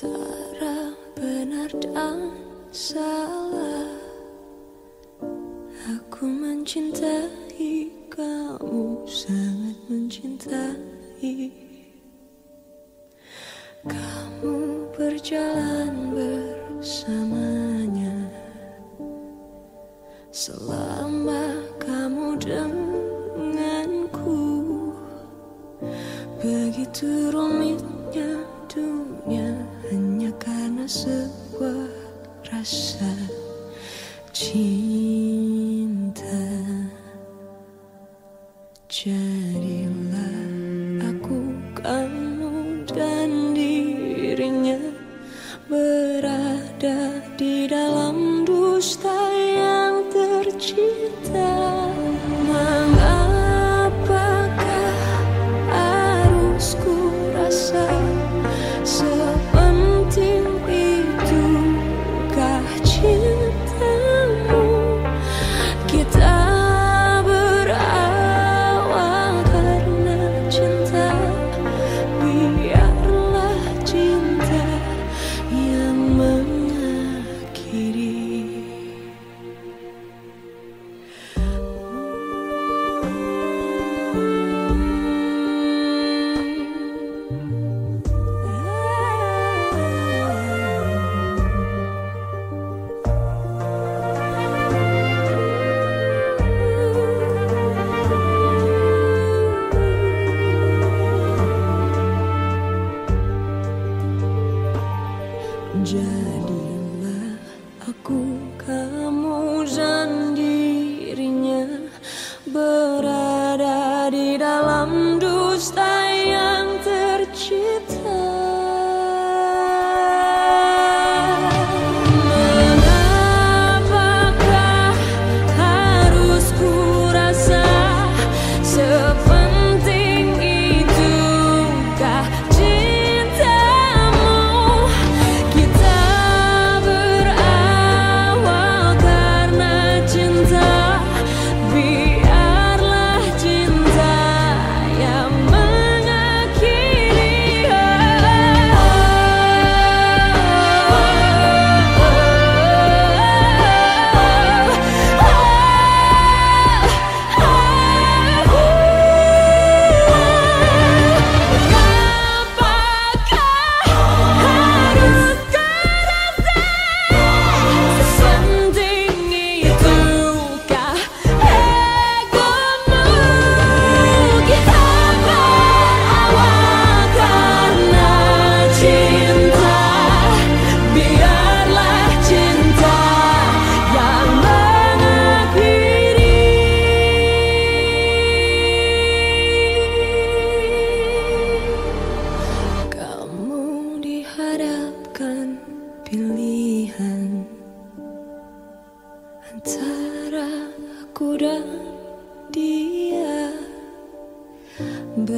antara benar dan salah. Aku mencintai kamu, sangat mencintai. Kamu berjalan bersamanya. Selama kamu denganku Begitu romantis sebuah rasa cinta. Jadilah aku kamu dan dirinya Berada di dalam dusta yang tercipta Jadilah aku kamu dan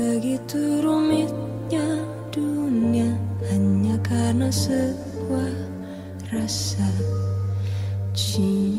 Begitu rumitnya dunia Hanya karena sebuah rasa cinta